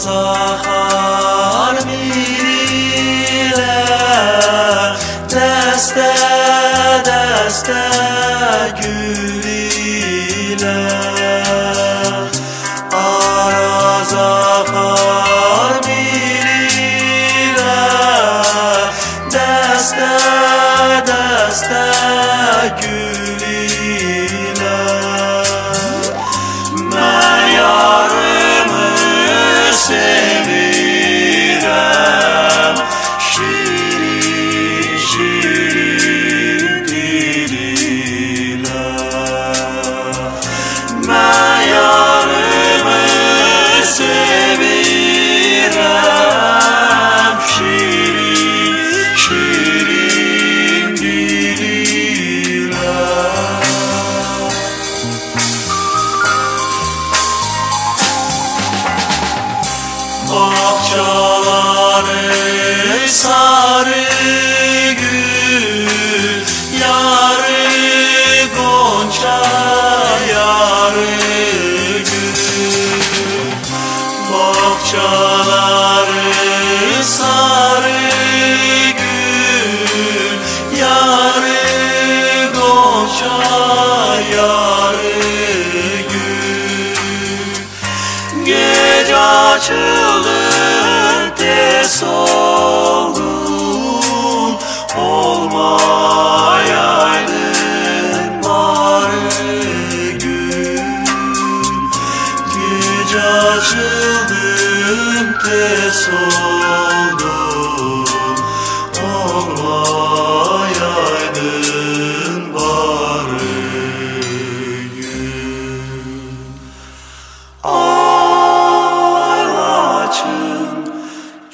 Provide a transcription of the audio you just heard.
zahar biriyle Deste deste gül ile Bahçaları sarı gül Yarı gonca yarı gül. Bahçaları sarı gül Yarı gonca yarı gül. Gece açıldı tez oldum Olmayaydın bari gün. Gece açıldım tez oldum